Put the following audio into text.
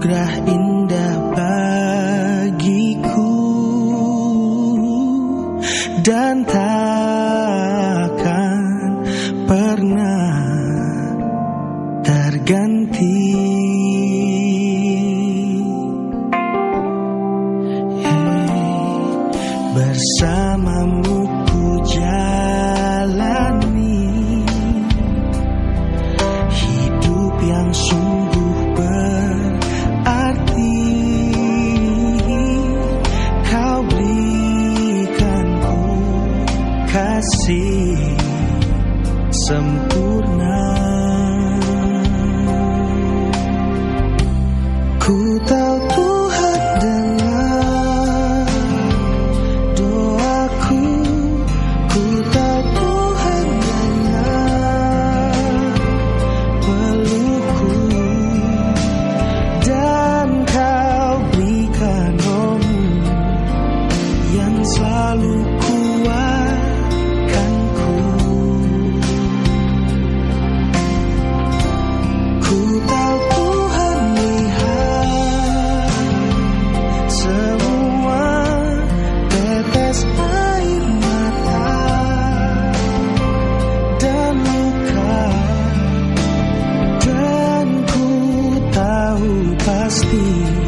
anugerah indah bagiku dan takkan pernah terganti. Hey, bersamamu. Kasih sempurna. Ku tahu Tuhan dengar doaku. Ku tahu Tuhan dengar pelukku Dan kau berikan rohmu Yang selalu dan ku tahu pasti